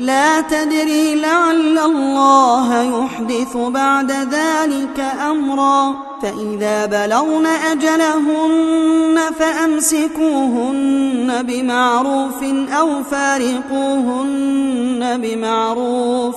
لا تدري لعل الله يحدث بعد ذلك أمرا. فإذا بلغن أجلهن فأمسكوهن بمعروف أو فارقوهن بمعروف.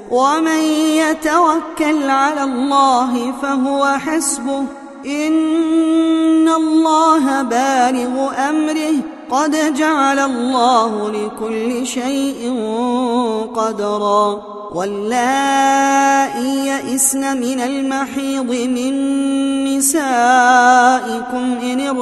ومن يتوكل على الله فهو حسبه. إن الله بالغ أمره. قد جعل الله لكل شيء قدرا. واللائي يئسن من المحيض من نسائكم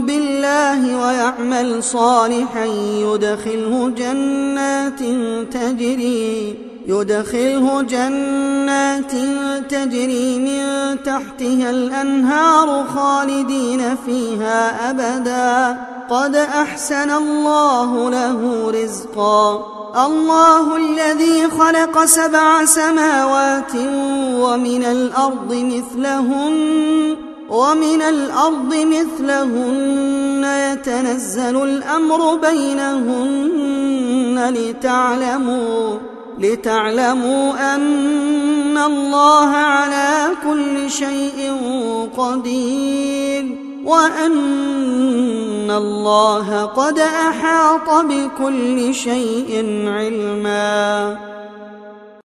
بالله ويعمل صالحا يدخله جنات تجري يدخله جنات تجري من تحتها الأنهار خالدين فيها أبدا. قد أحسن الله له رزقا. الله الذي خلق سبع سماوات ومن الأرض مثلهن. ومن الأرض مثلهن يتنزل الأمر بينهن لتعلموا لتعلموا أن الله على كل شيء قدير وأن الله قد أحاط بكل شيء علمًا.